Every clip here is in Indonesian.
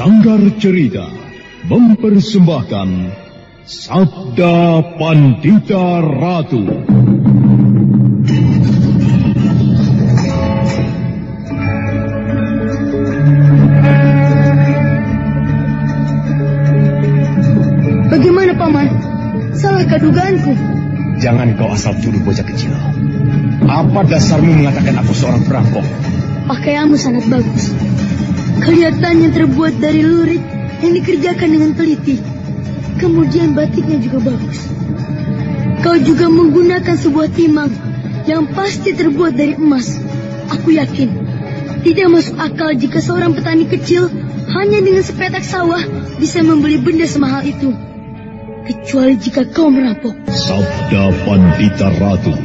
Sanggar Cerita mempersembahkan Sabda Pandita Ratu. Bagaimana paman? Salah dugaanku? Jangan kau asal tuduh bocah kecil. Apa dasarmu mengatakan aku seorang perampok? Pakaianmu sangat bagus. Kelihatannya terbuat dari lurik yang dikerjakan dengan teliti. Kemudian batiknya juga bagus. Kau juga menggunakan sebuah timang yang pasti terbuat dari emas. Aku yakin tidak masuk akal jika seorang petani kecil hanya dengan sepetak sawah bisa membeli benda semahal itu. Kecuali jika kau merampok. Sabda Pandita Ratu,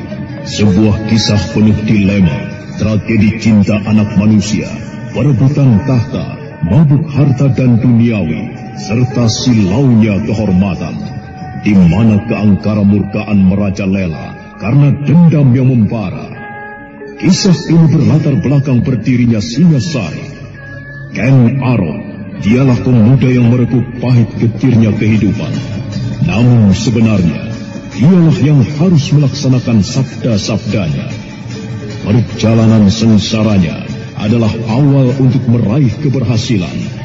sebuah kisah penuh dilema, tragedi cinta anak manusia perebutan tahta, mabuk harta dan duniawi, serta silaunya kehormatan, di mana keangkara murkaan merajalela karena dendam yang membara. Kisah ini berlatar belakang berdirinya Singasari. Ken Arok, dialah pemuda yang merebut pahit getirnya kehidupan. Namun sebenarnya, dialah yang harus melaksanakan sabda-sabdanya. Perjalanan sengsaranya adalah awal untuk meraih keberhasilan,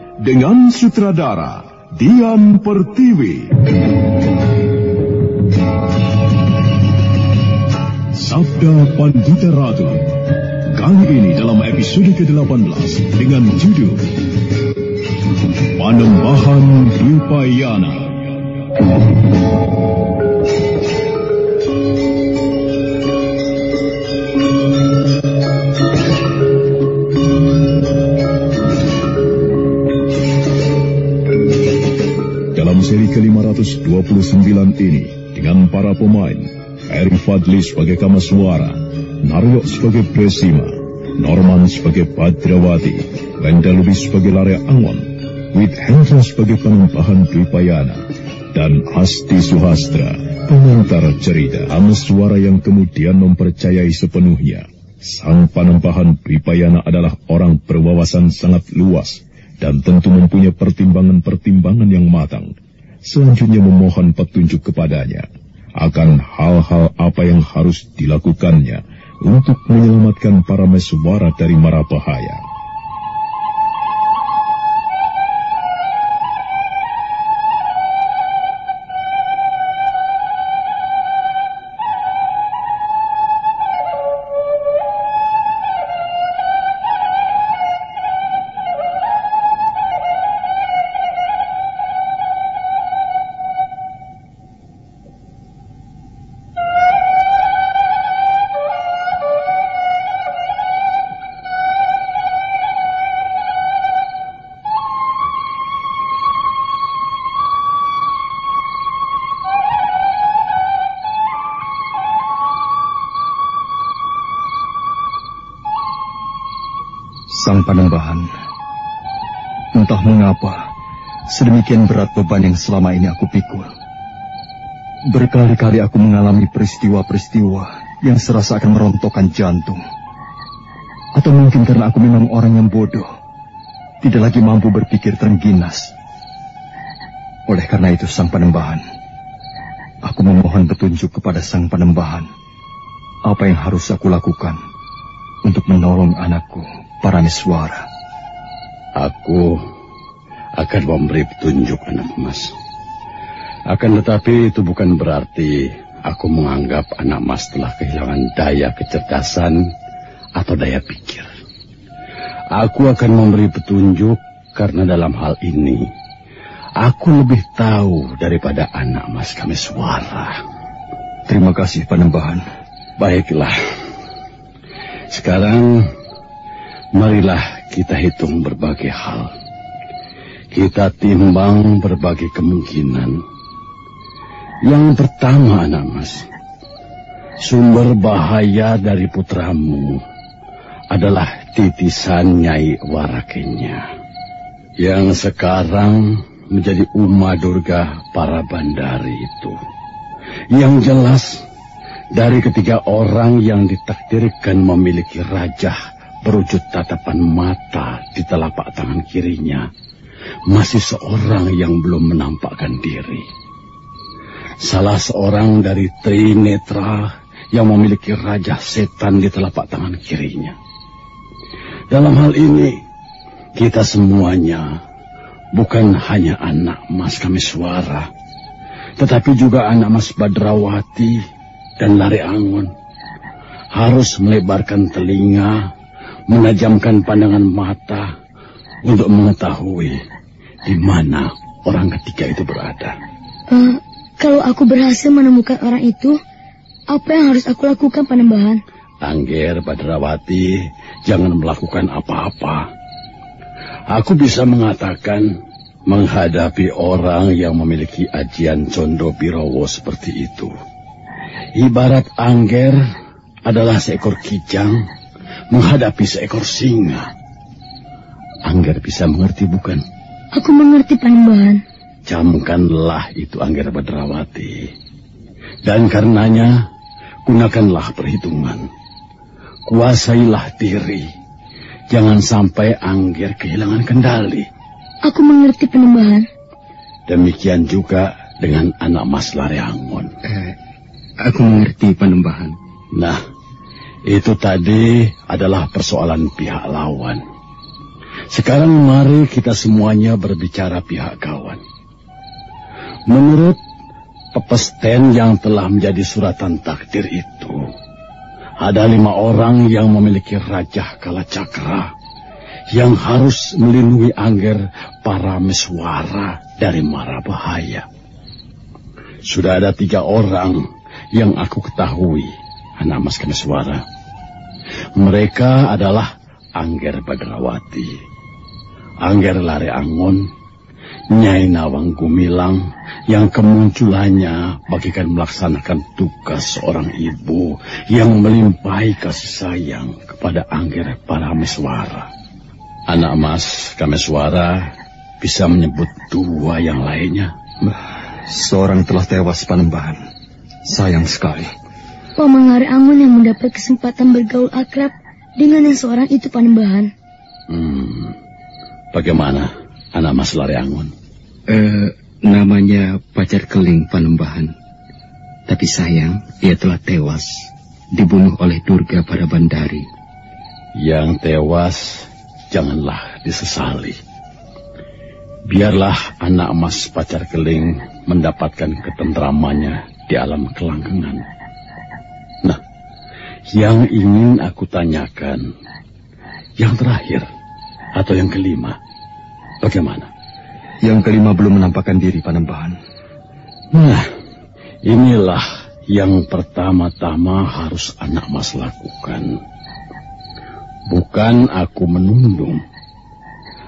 dengan sutradara Dian Pertiwi. Sabda Pandita Ratu. Kali ini dalam episode ke-18 dengan judul Panembahan Rupayana. seri ke-529 ini dengan para pemain Eri Fadli sebagai Kamaswara, Naryo sebagai Presima, Norman sebagai Badrawati, Wenda Lubis sebagai Lare Angon, Wit Hendra sebagai penumpahan Dwipayana, dan Asti Suhastra, pengantar cerita Kamaswara yang kemudian mempercayai sepenuhnya. Sang penumpahan Dwipayana adalah orang berwawasan sangat luas dan tentu mempunyai pertimbangan-pertimbangan yang matang selanjutnya memohon petunjuk kepadanya akan hal-hal apa yang harus dilakukannya untuk menyelamatkan para meswara dari mara bahaya. Sang Panembahan, entah mengapa sedemikian berat beban yang selama ini aku pikul. Berkali-kali aku mengalami peristiwa-peristiwa yang serasa akan merontokkan jantung. Atau mungkin karena aku memang orang yang bodoh, tidak lagi mampu berpikir terengginas. Oleh karena itu, Sang Panembahan, aku memohon petunjuk kepada Sang Panembahan. Apa yang harus aku lakukan untuk menolong anakku Paramiswara. Aku akan memberi petunjuk anak emas. Akan tetapi itu bukan berarti aku menganggap anak mas telah kehilangan daya kecerdasan atau daya pikir. Aku akan memberi petunjuk karena dalam hal ini aku lebih tahu daripada anak mas kami suara. Terima kasih Panembahan. Baiklah. Sekarang marilah kita hitung berbagai hal. Kita timbang berbagai kemungkinan. Yang pertama, anak mas, sumber bahaya dari putramu adalah titisan Nyai Warakenya. Yang sekarang menjadi Uma Durga para bandari itu. Yang jelas, dari ketiga orang yang ditakdirkan memiliki raja berwujud tatapan mata di telapak tangan kirinya, masih seorang yang belum menampakkan diri. Salah seorang dari Trinetra yang memiliki raja setan di telapak tangan kirinya. Dalam hal ini, kita semuanya bukan hanya anak Mas kami suara, tetapi juga anak Mas Badrawati dan lari angon. Harus melebarkan telinga, menajamkan pandangan mata untuk mengetahui di mana orang ketiga itu berada. Uh, kalau aku berhasil menemukan orang itu, apa yang harus aku lakukan, Panembahan? Angger Badrawati, jangan melakukan apa-apa. Aku bisa mengatakan menghadapi orang yang memiliki ajian Condo Birowo seperti itu. Ibarat angger adalah seekor kijang menghadapi seekor singa. Angger bisa mengerti bukan? Aku mengerti Panembahan. Camkanlah itu Angger Badrawati. Dan karenanya gunakanlah perhitungan. Kuasailah diri. Jangan sampai Angger kehilangan kendali. Aku mengerti Panembahan. Demikian juga dengan anak Mas Lareangon. Eh, Aku mengerti penembahan. Nah, itu tadi adalah persoalan pihak lawan. Sekarang mari kita semuanya berbicara pihak kawan. Menurut pepesten yang telah menjadi suratan takdir itu, ada lima orang yang memiliki Raja Kalacakra yang harus melindungi Angger para meswara dari mara bahaya. Sudah ada tiga orang yang aku ketahui, anak mas suara. Mereka adalah Angger Badrawati, Angger Lare Angon, Nyai Nawang Gumilang yang kemunculannya bagikan melaksanakan tugas seorang ibu yang melimpahi kasih sayang kepada Angger Parameswara. Anak mas Kameswara bisa menyebut dua yang lainnya. Seorang telah tewas panembahan. Sayang sekali. Pemengari Angon yang mendapat kesempatan bergaul akrab dengan yang seorang itu Panembahan. Hmm, bagaimana anak Mas Lari Angon? Eh, namanya Pacar Keling Panembahan. Tapi sayang, ia telah tewas, dibunuh oleh Durga pada Bandari. Yang tewas, janganlah disesali. Biarlah anak emas pacar keling mendapatkan ketentramannya di alam kelanggengan. Yang ingin aku tanyakan, yang terakhir atau yang kelima, bagaimana? Yang kelima belum menampakkan diri, Panembahan. Nah, inilah yang pertama-tama harus anak mas lakukan. Bukan aku menundung.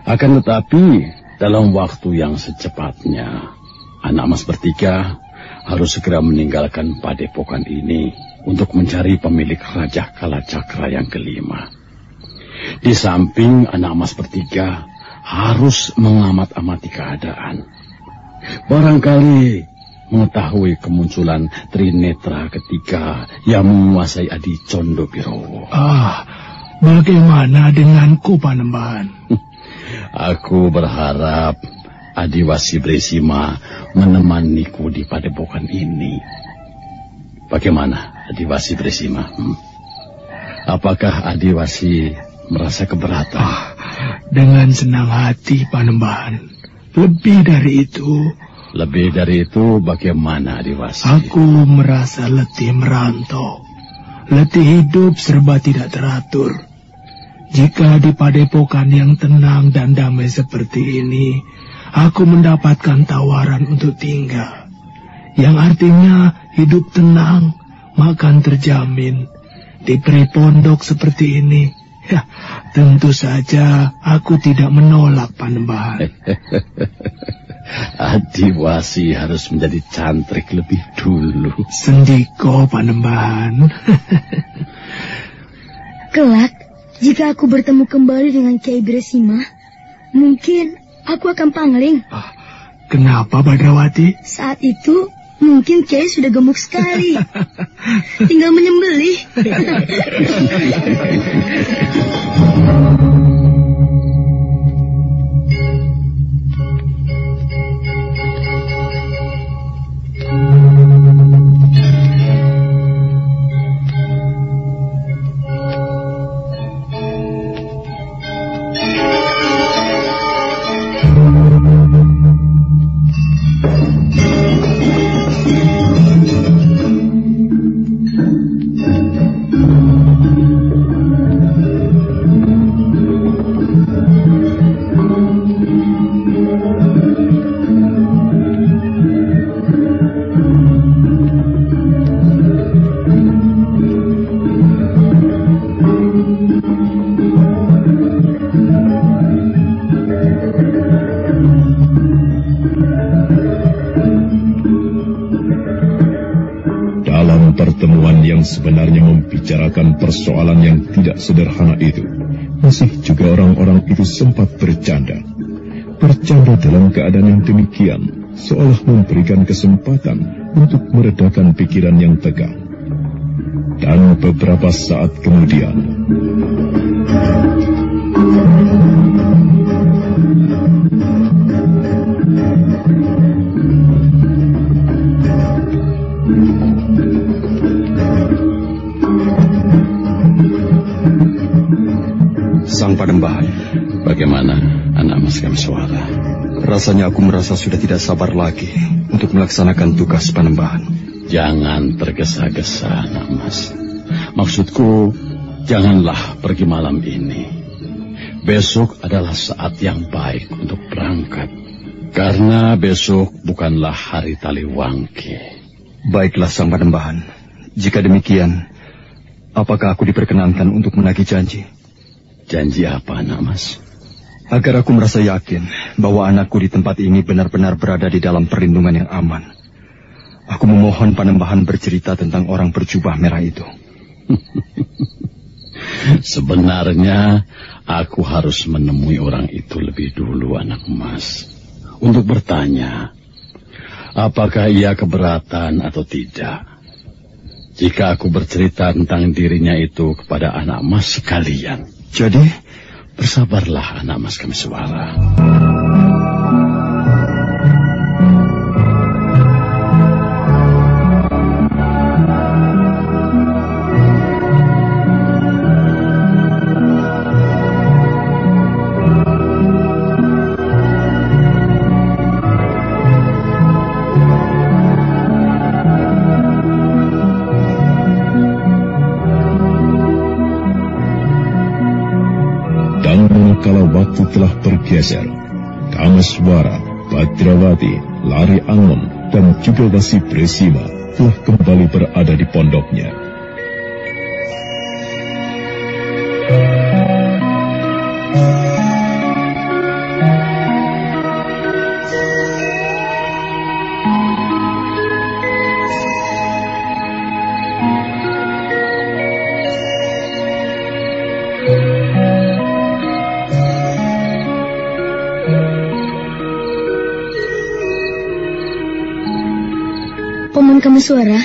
Akan tetapi, dalam waktu yang secepatnya, anak mas bertiga harus segera meninggalkan padepokan ini untuk mencari pemilik Raja Kalacakra yang kelima. Di samping anak emas bertiga harus mengamat-amati keadaan. Barangkali mengetahui kemunculan Trinetra ketiga yang menguasai Adi Condo Birowo. Ah, bagaimana denganku, Panembahan? Aku berharap Adiwasi Bresima menemaniku di padepokan ini. Bagaimana Adiwasi Bresima? Hmm? Apakah Adiwasi merasa keberatan? Ah, dengan senang hati, Panembahan. Lebih dari itu, Lebih dari itu bagaimana Adiwasi? Aku merasa letih merantau. Letih hidup serba tidak teratur. Jika di padepokan yang tenang dan damai seperti ini, aku mendapatkan tawaran untuk tinggal. Yang artinya hidup tenang, makan terjamin. Di pondok seperti ini, ya tentu saja aku tidak menolak panembahan. Adiwasi harus menjadi cantrik lebih dulu. Sendiko panembahan. Kelak, jika aku bertemu kembali dengan Kiai Bresima, mungkin aku akan pangling. Ah, kenapa Badrawati? Saat itu mungkin Kiai sudah gemuk sekali. Tinggal menyembelih. kesempatan untuk meredakan pikiran yang tegang. Dan beberapa saat kemudian, Panembahan. Bagaimana anak Mas Kamswara? Rasanya aku merasa sudah tidak sabar lagi untuk melaksanakan tugas Panembahan. Jangan tergesa-gesa, anak Mas. Maksudku, janganlah pergi malam ini. Besok adalah saat yang baik untuk berangkat. Karena besok bukanlah hari Taliwangke. Baiklah Sang Panembahan. Jika demikian, apakah aku diperkenankan untuk menagih janji? Janji apa, anak mas? Agar aku merasa yakin bahwa anakku di tempat ini benar-benar berada di dalam perlindungan yang aman. Aku memohon panembahan bercerita tentang orang berjubah merah itu. Sebenarnya aku harus menemui orang itu lebih dulu, anak emas. Untuk bertanya, apakah ia keberatan atau tidak. Jika aku bercerita tentang dirinya itu kepada anak emas sekalian, jadi, bersabarlah anak mas kami suara. Bergeser. Kamaswara, Badrawati, Lari Angom, dan juga Wasi Bresima telah kembali berada di pondoknya. Suara.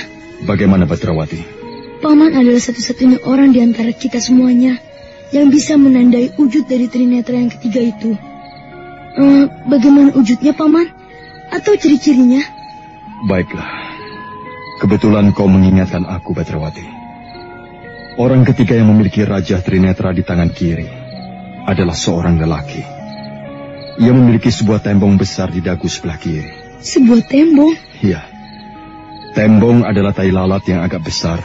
Bagaimana Badrawati? Paman adalah satu-satunya orang di antara kita semuanya yang bisa menandai wujud dari Trinetra yang ketiga itu. Uh, bagaimana wujudnya, Paman? Atau ciri-cirinya? Baiklah. Kebetulan kau mengingatkan aku, Badrawati. Orang ketiga yang memiliki Raja Trinetra di tangan kiri adalah seorang lelaki. Ia memiliki sebuah tembong besar di dagu sebelah kiri. Sebuah tembong. Iya. Tembong adalah tai lalat yang agak besar.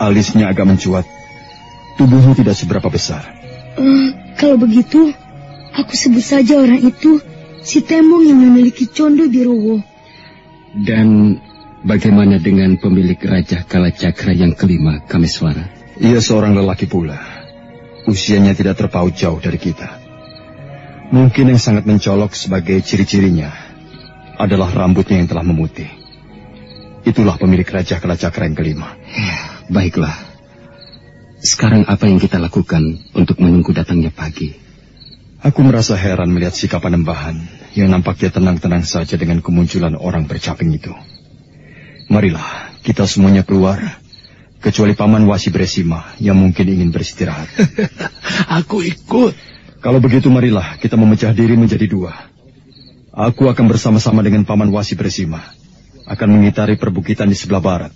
Alisnya agak mencuat. Tubuhnya tidak seberapa besar. Uh, kalau begitu, aku sebut saja orang itu si tembong yang memiliki condo birowo. Dan bagaimana dengan pemilik Raja Kalacakra yang kelima, Kameswara? Ia seorang lelaki pula. Usianya tidak terpaut jauh dari kita. Mungkin yang sangat mencolok sebagai ciri-cirinya adalah rambutnya yang telah memutih. Itulah pemilik Raja Kalacakra yang kelima. Ya, baiklah. Sekarang apa yang kita lakukan untuk menunggu datangnya pagi? Aku merasa heran melihat sikap Panembahan yang nampaknya tenang-tenang saja dengan kemunculan orang bercaping itu. Marilah kita semuanya keluar, kecuali Paman Wasi Bresima yang mungkin ingin beristirahat. Aku ikut. Kalau begitu marilah kita memecah diri menjadi dua. Aku akan bersama-sama dengan Paman Wasi Bresima, akan mengitari perbukitan di sebelah barat.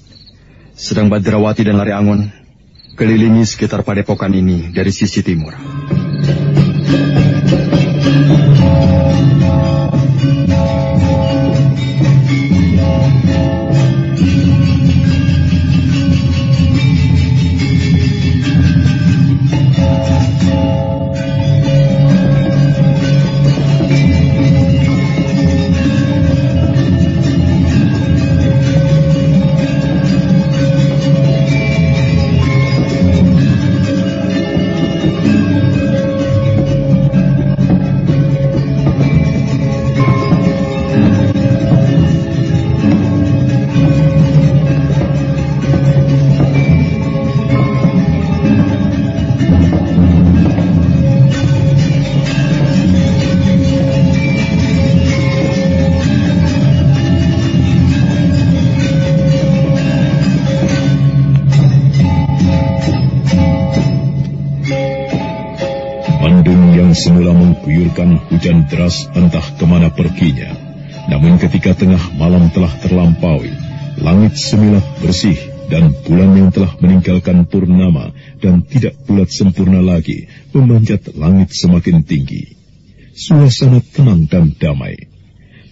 Sedang Badrawati dan Lari Angon kelilingi sekitar padepokan ini dari sisi timur. Hujan deras entah ke mana perginya. Namun ketika tengah malam telah terlampaui, langit semilat bersih dan bulan yang telah meninggalkan purnama dan tidak bulat sempurna lagi memanjat langit semakin tinggi. Suasana tenang dan damai.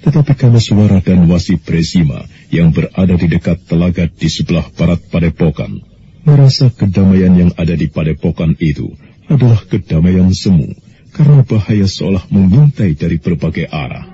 Tetapi karena suara dan wasi Presima yang berada di dekat telaga di sebelah barat padepokan, merasa kedamaian yang ada di padepokan itu adalah kedamaian semu karena bahaya seolah mengintai dari berbagai arah.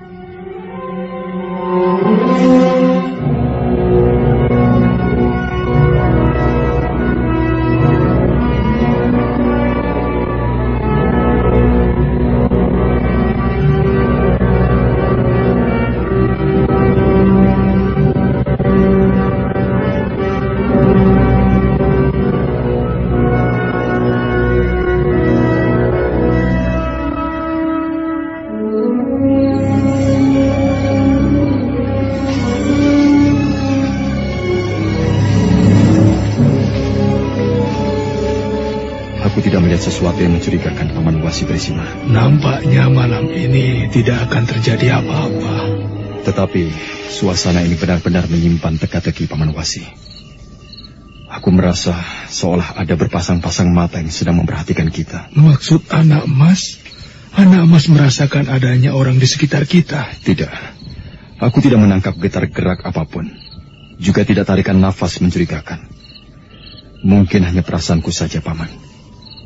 Sesuatu yang mencurigakan Paman Wasi Bresima. Nampaknya malam ini tidak akan terjadi apa-apa. Tetapi suasana ini benar-benar menyimpan teka-teki Paman Wasi. Aku merasa seolah ada berpasang-pasang mata yang sedang memperhatikan kita. Maksud anak emas? Anak emas merasakan adanya orang di sekitar kita? Tidak. Aku tidak menangkap getar gerak apa pun. Juga tidak tarikan nafas mencurigakan. Mungkin hanya perasaanku saja, Paman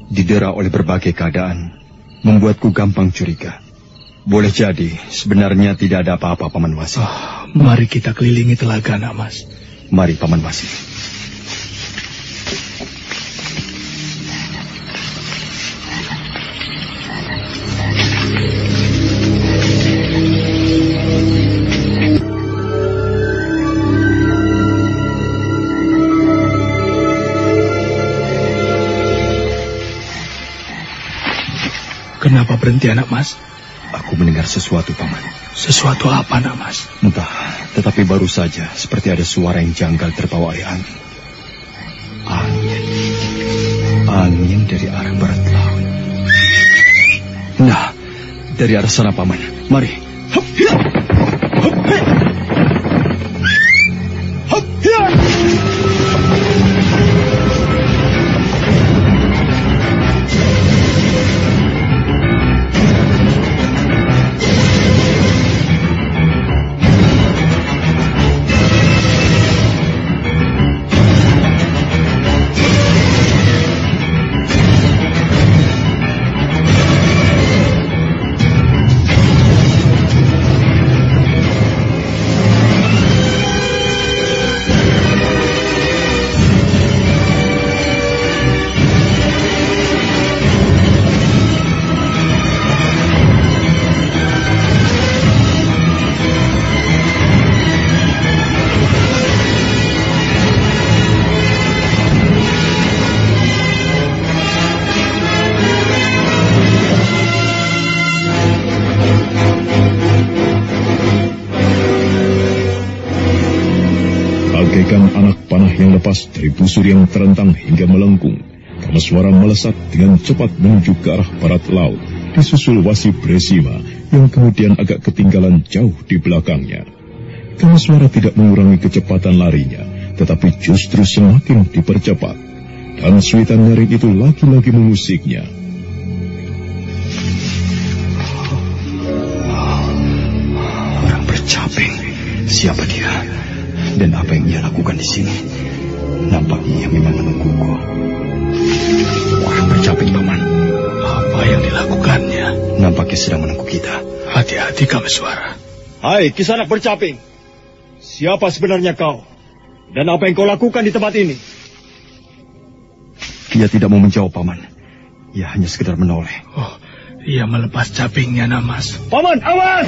didera oleh berbagai keadaan, membuatku gampang curiga. Boleh jadi, sebenarnya tidak ada apa-apa, Paman Wasi. Oh, mari kita kelilingi telaga, nak mas. Mari, Paman Wasi. Kenapa berhenti anak mas? Aku mendengar sesuatu, Paman. Sesuatu apa, anak mas? Entah, tetapi baru saja seperti ada suara yang janggal terbawa oleh angin. Angin. Angin dari arah barat laut. Nah, dari arah sana, Paman. Mari. Hup. Hup. Hup, Terlepas dari busur yang terentang hingga melengkung, Kamaswara melesat dengan cepat menuju ke arah barat laut, disusul Wasi Bresima yang kemudian agak ketinggalan jauh di belakangnya. Kamaswara tidak mengurangi kecepatan larinya, tetapi justru semakin dipercepat. Dan Suitan Nyaring itu lagi-lagi mengusiknya. Orang bercaping. Siapa dia? Dan apa yang ia lakukan di sini? Nampaknya ia memang menungguku. Orang bercaping, Paman. Apa yang dilakukannya? Nampaknya sedang menunggu kita. Hati-hati kamu suara. Hai, kisanak bercaping. Siapa sebenarnya kau? Dan apa yang kau lakukan di tempat ini? Ia tidak mau menjawab, Paman. Ia hanya sekedar menoleh. Oh, ia melepas capingnya, Namas. Paman, awas!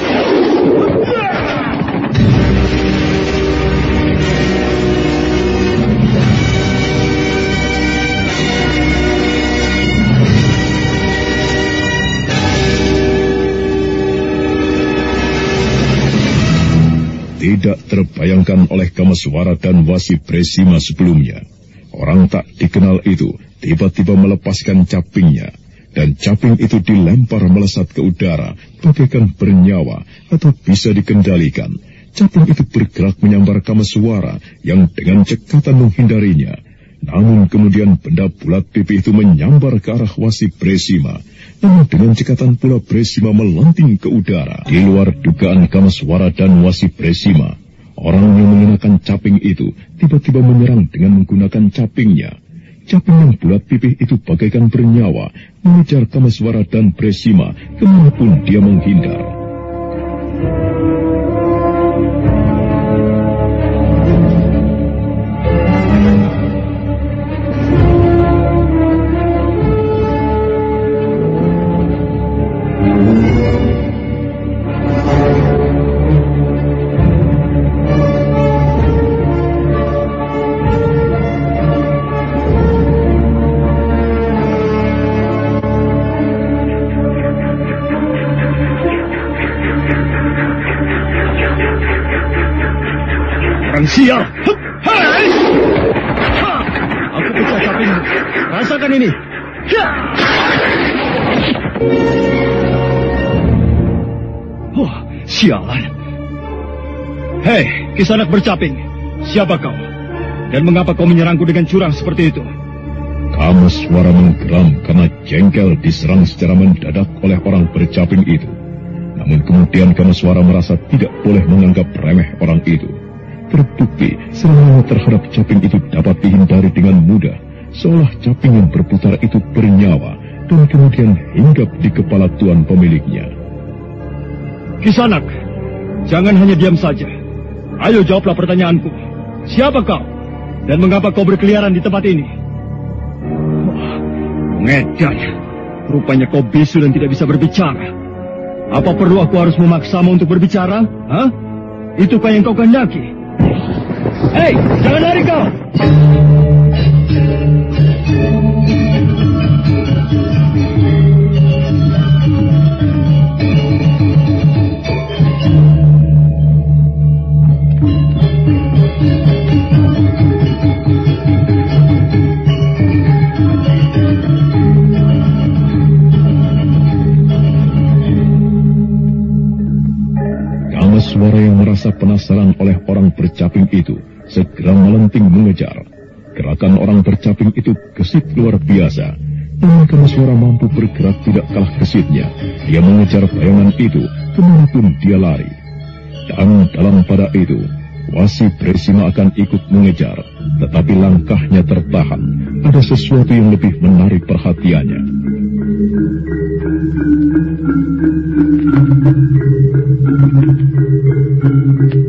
Tidak terbayangkan oleh Kamaswara dan Wasi Presima sebelumnya. Orang tak dikenal itu tiba-tiba melepaskan capingnya. Dan caping itu dilempar melesat ke udara, bagaikan bernyawa atau bisa dikendalikan. Caping itu bergerak menyambar Kamaswara yang dengan cekatan menghindarinya. Namun kemudian benda bulat pipi itu menyambar ke arah Wasi Presima dengan cekatan pula Bresima melanting ke udara. Di luar dugaan Kamaswara dan Wasi Bresima, orang yang mengenakan caping itu tiba-tiba menyerang dengan menggunakan capingnya. Caping yang bulat pipih itu bagaikan bernyawa, mengejar Kamaswara dan Bresima ke mana pun dia menghindar. Sial! Hai! Aku pecah capingmu. Rasakan ini. Sialan. Hei, kisanak bercaping. Siapa kau? Dan mengapa kau menyerangku dengan curang seperti itu? Kamaswara menggeram karena jengkel diserang secara mendadak oleh orang bercaping itu. Namun kemudian Kamaswara merasa tidak boleh menganggap remeh orang itu. Terbukti serangan terhadap caping itu dapat dihindari dengan mudah, seolah caping yang berputar itu bernyawa dan kemudian hinggap di kepala tuan pemiliknya. Kisanak, jangan hanya diam saja. Ayo jawablah pertanyaanku. Siapa kau? Dan mengapa kau berkeliaran di tempat ini? Ngedan. Rupanya kau bisu dan tidak bisa berbicara. Apa perlu aku harus memaksamu untuk berbicara? Hah? Itukah yang kau kehendaki? Hei, jangan lari kau! Penasaran oleh orang bercaping itu segera melenting mengejar. Gerakan orang bercaping itu gesit luar biasa. Namun Kamaswara mampu bergerak tidak kalah gesitnya. Dia mengejar bayangan itu ke mana pun dia lari. Dan dalam pada itu, Wasi Bresima akan ikut mengejar, tetapi langkahnya tertahan. Ada sesuatu yang lebih menarik perhatiannya. Orang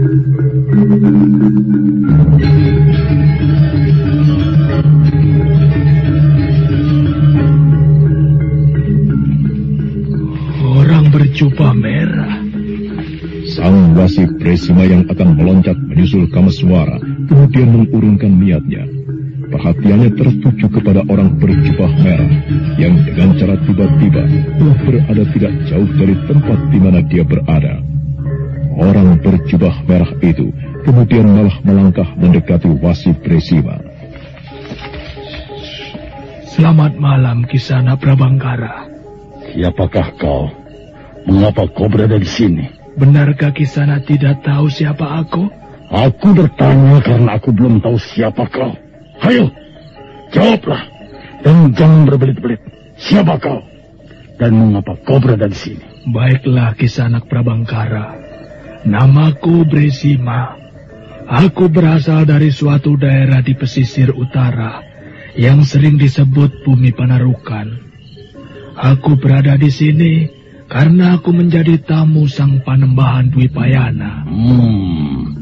berjubah merah. Sang Wasi Bresima yang akan meloncat menyusul Kamaswara kemudian mengurungkan niatnya. Perhatiannya tertuju kepada orang berjubah merah yang dengan cara tiba-tiba telah berada tidak jauh dari tempat di mana dia berada. Orang berjubah merah itu kemudian malah melangkah mendekati Wasi Bresima. Selamat malam, Kisana Prabangkara. Siapakah kau? Mengapa kau berada di sini? Benarkah Kisana tidak tahu siapa aku? Aku bertanya karena aku belum tahu siapa kau. Ayo, jawablah. Dan jangan berbelit-belit. Siapa kau? Dan mengapa kau berada di sini? Baiklah, Kisanak Prabangkara. Namaku Bresima. Aku berasal dari suatu daerah di pesisir utara yang sering disebut bumi Panarukan. Aku berada di sini karena aku menjadi tamu sang panembahan Dwi Payana. Hmm,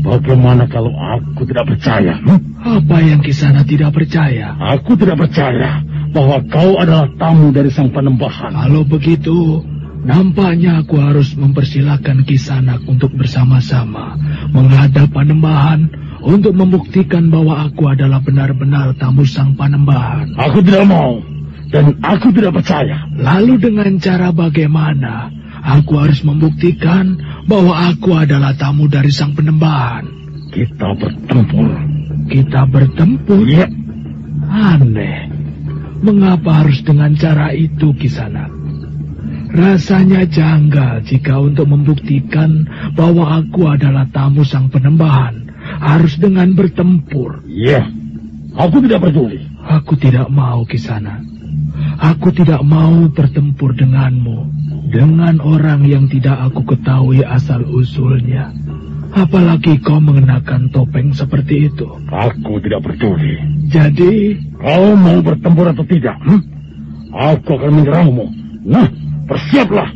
bagaimana kalau aku tidak percaya? Hmm? Apa yang Kisana tidak percaya? Aku tidak percaya bahwa kau adalah tamu dari sang panembahan. Kalau begitu, Nampaknya aku harus mempersilahkan Kisanak untuk bersama-sama menghadap Panembahan untuk membuktikan bahwa aku adalah benar-benar tamu sang Panembahan. Aku tidak mau dan aku tidak percaya. Lalu dengan cara bagaimana aku harus membuktikan bahwa aku adalah tamu dari sang Penembahan? Kita bertempur. Kita bertempur? Iya. Aneh. Mengapa harus dengan cara itu, Kisanak? Rasanya janggal jika untuk membuktikan bahwa aku adalah tamu sang penembahan harus dengan bertempur. Iya, aku tidak peduli. Aku tidak mau ke sana. Aku tidak mau bertempur denganmu, dengan orang yang tidak aku ketahui asal-usulnya. Apalagi kau mengenakan topeng seperti itu. Aku tidak peduli. Jadi... Kau mau bertempur atau tidak? Hmm? Aku akan menyerangmu. Nah, Bersiaplah.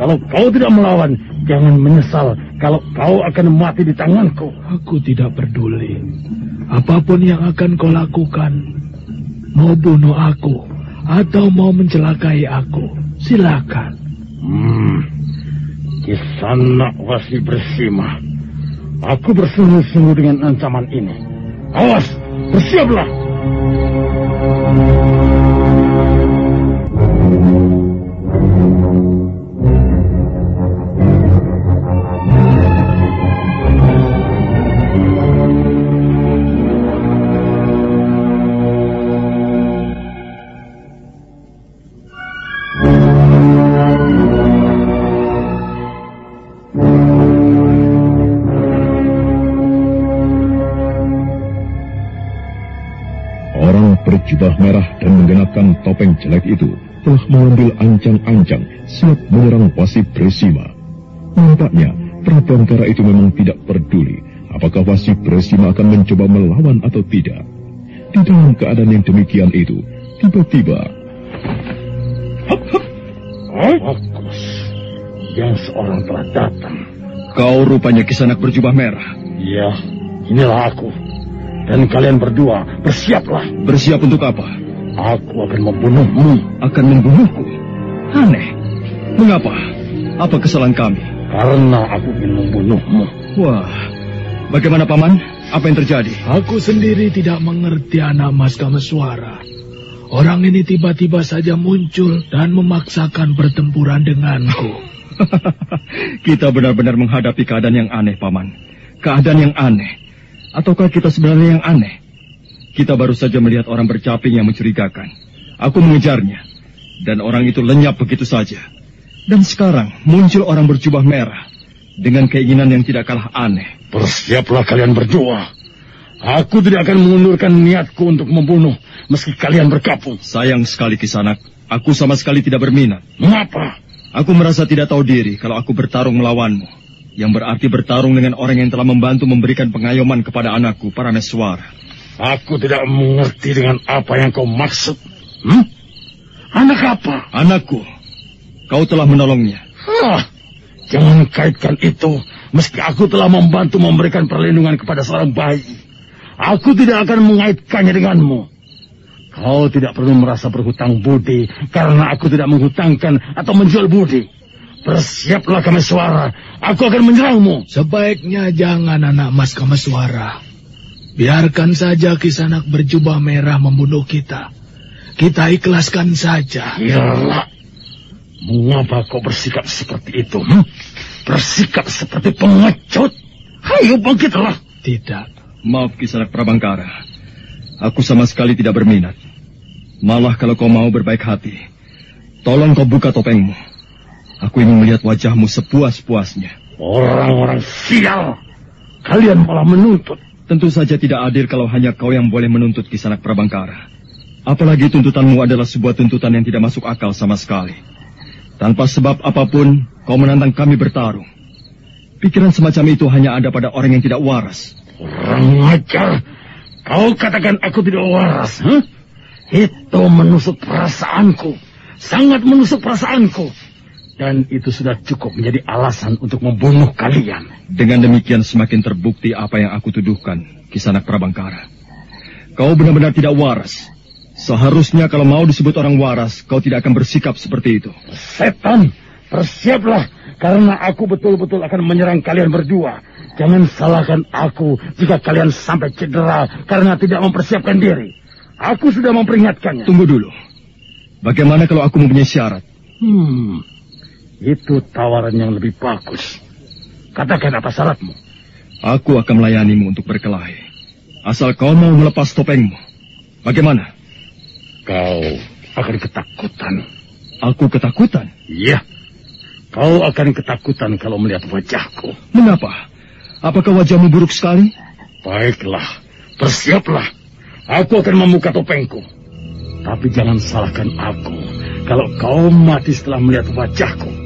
Kalau kau tidak melawan, jangan menyesal kalau kau akan mati di tanganku. Aku tidak peduli. Apa pun yang akan kau lakukan, mau bunuh aku atau mau mencelakai aku, silakan. Hmm, Kisana wasi bersima. Aku bersungguh-sungguh dengan ancaman ini. Awas, bersiaplah. berjubah jelek itu telah mengambil ancang-ancang siap menyerang Wasi Bresima. Nampaknya Prabangkara itu memang tidak peduli apakah Wasi Bresima akan mencoba melawan atau tidak. Di dalam keadaan yang demikian itu, tiba-tiba... Bagus. Yang seorang telah datang. Kau rupanya kisanak berjubah merah. Iya, inilah aku. Dan kalian berdua bersiaplah. Bersiap untuk apa? Aku akan membunuhmu. Akan membunuhku? Aneh. Mengapa? Apa kesalahan kami? Karena aku ingin membunuhmu. Wah, bagaimana paman? Apa yang terjadi? Aku sendiri tidak mengerti anak Mas Kameswara. Orang ini tiba-tiba saja muncul dan memaksakan pertempuran denganku. kita benar-benar menghadapi keadaan yang aneh, Paman. Keadaan yang aneh. Ataukah kita sebenarnya yang aneh? Kita baru saja melihat orang bercaping yang mencurigakan. Aku mengejarnya. Dan orang itu lenyap begitu saja. Dan sekarang muncul orang berjubah merah. Dengan keinginan yang tidak kalah aneh. Bersiaplah kalian berdua. Aku tidak akan mengundurkan niatku untuk membunuh meski kalian berkapung. Sayang sekali kisanak. Aku sama sekali tidak berminat. Mengapa? Aku merasa tidak tahu diri kalau aku bertarung melawanmu yang berarti bertarung dengan orang yang telah membantu memberikan pengayoman kepada anakku, para Meswar. Aku tidak mengerti dengan apa yang kau maksud. Hmm? Anak apa? Anakku. Kau telah menolongnya. Hah, jangan kaitkan itu, meski aku telah membantu memberikan perlindungan kepada seorang bayi. Aku tidak akan mengaitkannya denganmu. Kau tidak perlu merasa berhutang budi karena aku tidak menghutangkan atau menjual budi. Bersiaplah Kameswara. Aku akan menyerangmu. Sebaiknya jangan anak mas Kameswara. Biarkan saja kisanak berjubah merah membunuh kita. Kita ikhlaskan saja. Iyalah. Mengapa kau bersikap seperti itu? Hmm? Bersikap seperti pengecut. Ayo bangkitlah. Tidak. Maaf kisanak Prabangkara. Aku sama sekali tidak berminat. Malah kalau kau mau berbaik hati, tolong kau buka topengmu. Aku ingin melihat wajahmu sepuas-puasnya. Orang-orang sial, kalian malah menuntut. Tentu saja tidak adil kalau hanya kau yang boleh menuntut Kisanak Prabangkara. Apalagi tuntutanmu adalah sebuah tuntutan yang tidak masuk akal sama sekali. Tanpa sebab apa pun, kau menantang kami bertarung. Pikiran semacam itu hanya ada pada orang yang tidak waras. Orang ajar, kau katakan aku tidak waras, huh? Itu menusuk perasaanku, sangat menusuk perasaanku. Dan itu sudah cukup menjadi alasan untuk membunuh kalian. Dengan demikian semakin terbukti apa yang aku tuduhkan, Kisanak Prabangkara. Kau benar-benar tidak waras. Seharusnya kalau mau disebut orang waras, kau tidak akan bersikap seperti itu. Setan, bersiaplah, karena aku betul-betul akan menyerang kalian berdua. Jangan salahkan aku jika kalian sampai cedera karena tidak mempersiapkan diri. Aku sudah memperingatkannya. Tunggu dulu. Bagaimana kalau aku mempunyai syarat? Hmm, itu tawaran yang lebih bagus. Katakan apa syaratmu? Aku akan melayanimu untuk berkelahi. Asal kau mau melepas topengmu. Bagaimana? Kau akan ketakutan. Aku ketakutan? Iya. Kau akan ketakutan kalau melihat wajahku. Mengapa? Apakah wajahmu buruk sekali? Baiklah, bersiaplah. Aku akan membuka topengku. Tapi jangan salahkan aku kalau kau mati setelah melihat wajahku.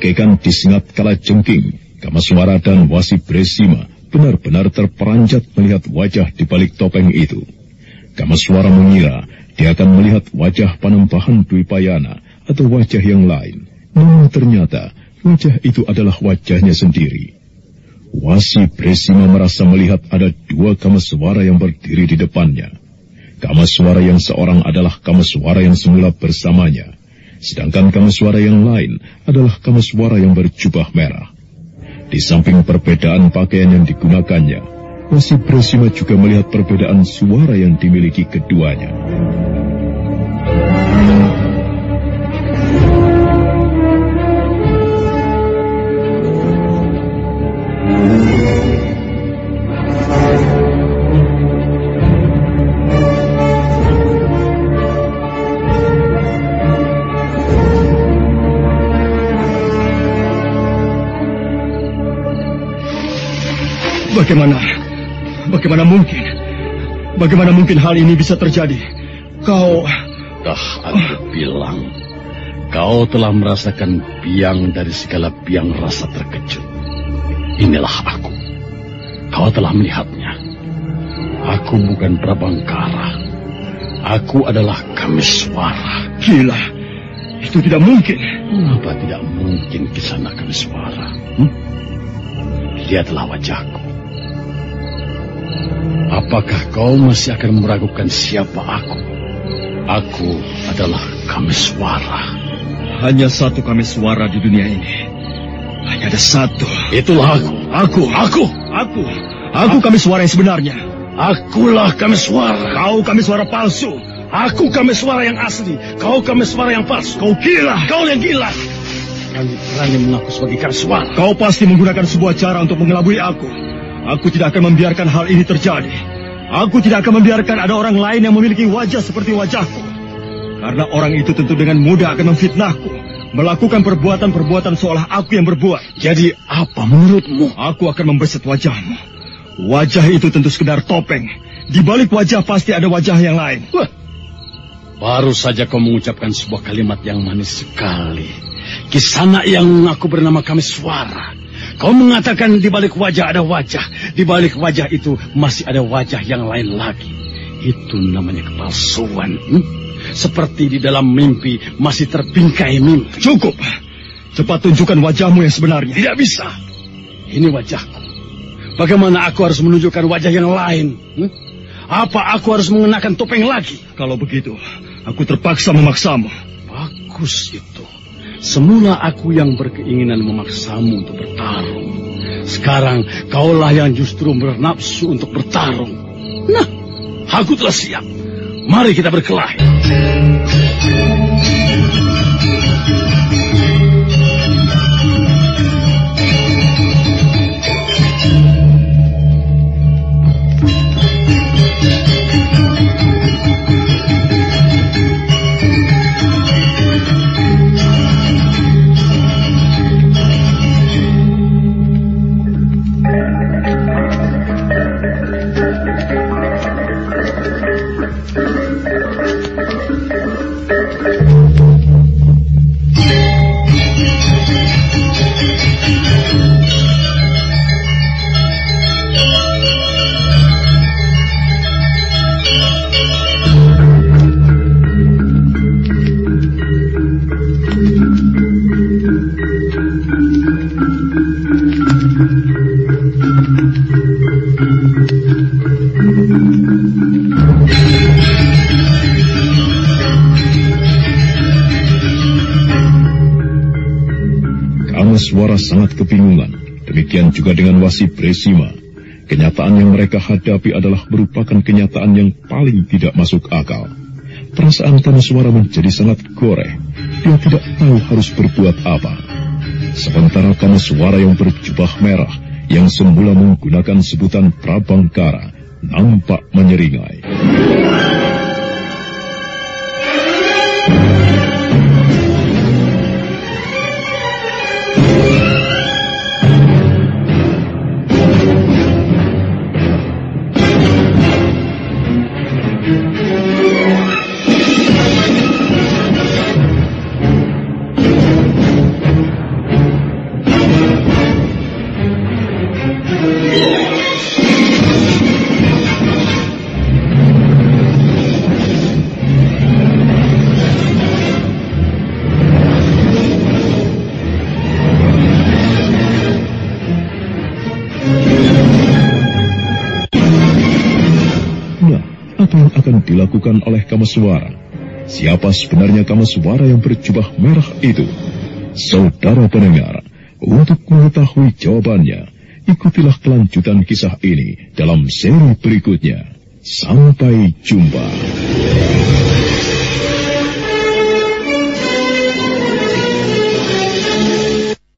bagaikan disengat kala jengking, Kamaswara dan Wasi Bresima benar-benar terperanjat melihat wajah di balik topeng itu. Kamaswara mengira dia akan melihat wajah Panembahan Dwi Payana atau wajah yang lain. Namun ternyata wajah itu adalah wajahnya sendiri. Wasi Bresima merasa melihat ada dua Kamaswara yang berdiri di depannya. Kamaswara yang seorang adalah Kamaswara yang semula bersamanya. Sedangkan kamuswara yang lain adalah kamuswara yang berjubah merah. Di samping perbedaan pakaian yang digunakannya, Wasi Brasima juga melihat perbedaan suara yang dimiliki keduanya. Bagaimana? Bagaimana mungkin? Bagaimana mungkin hal ini bisa terjadi? Kau... Dah aku bilang, kau telah merasakan biang dari segala biang rasa terkejut. Inilah aku. Kau telah melihatnya. Aku bukan Prabangkara. Aku adalah Kamiswara. Gila, itu tidak mungkin. Mengapa tidak mungkin ke sana Kamiswara? Hmm? Lihatlah wajahku. Apakah kau masih akan meragukan siapa aku? Aku adalah Kamiswara. Hanya satu Kamiswara di dunia ini. Hanya ada satu. Itulah aku. Aku. Aku. Aku. Aku Kamiswara yang sebenarnya. Akulah Kamiswara. Kau Kamiswara palsu. Aku Kamiswara yang asli. Kau Kamiswara yang palsu. Kau gila. Kau yang gila. Kami berani mengaku sebagai Kamiswara. Kau pasti menggunakan sebuah cara untuk mengelabui aku. Aku tidak akan membiarkan hal ini terjadi. Aku tidak akan membiarkan ada orang lain yang memiliki wajah seperti wajahku. Karena orang itu tentu dengan mudah akan memfitnahku. Melakukan perbuatan-perbuatan seolah aku yang berbuat. Jadi apa menurutmu? Aku akan membeset wajahmu. Wajah itu tentu sekedar topeng. Di balik wajah pasti ada wajah yang lain. Wah. Baru saja kau mengucapkan sebuah kalimat yang manis sekali. Kisana yang mengaku bernama kami suara. Kau mengatakan di balik wajah ada wajah. Di balik wajah itu masih ada wajah yang lain lagi. Itu namanya kepalsuan. Hmm? Seperti di dalam mimpi masih terbingkai mimpi. Cukup. Cepat tunjukkan wajahmu yang sebenarnya. Tidak bisa. Ini wajahku. Bagaimana aku harus menunjukkan wajah yang lain? Hmm? Apa aku harus mengenakan topeng lagi? Kalau begitu, aku terpaksa memaksamu. Bagus itu. Semula aku yang berkeinginan memaksamu untuk bertarung. Sekarang kaulah yang justru bernafsu untuk bertarung. Nah, aku telah siap. Mari kita berkelahi. suara Wasi Bresima. Kenyataan yang mereka hadapi adalah merupakan kenyataan yang paling tidak masuk akal. Perasaan suara menjadi sangat goreh. Dia tidak tahu harus berbuat apa. Sementara suara yang berjubah merah, yang semula menggunakan sebutan Prabangkara, nampak menyeringai. Kamaswara? Siapa sebenarnya Kamaswara yang berjubah merah itu? Saudara pendengar, untuk mengetahui jawabannya, ikutilah kelanjutan kisah ini dalam seri berikutnya. Sampai jumpa.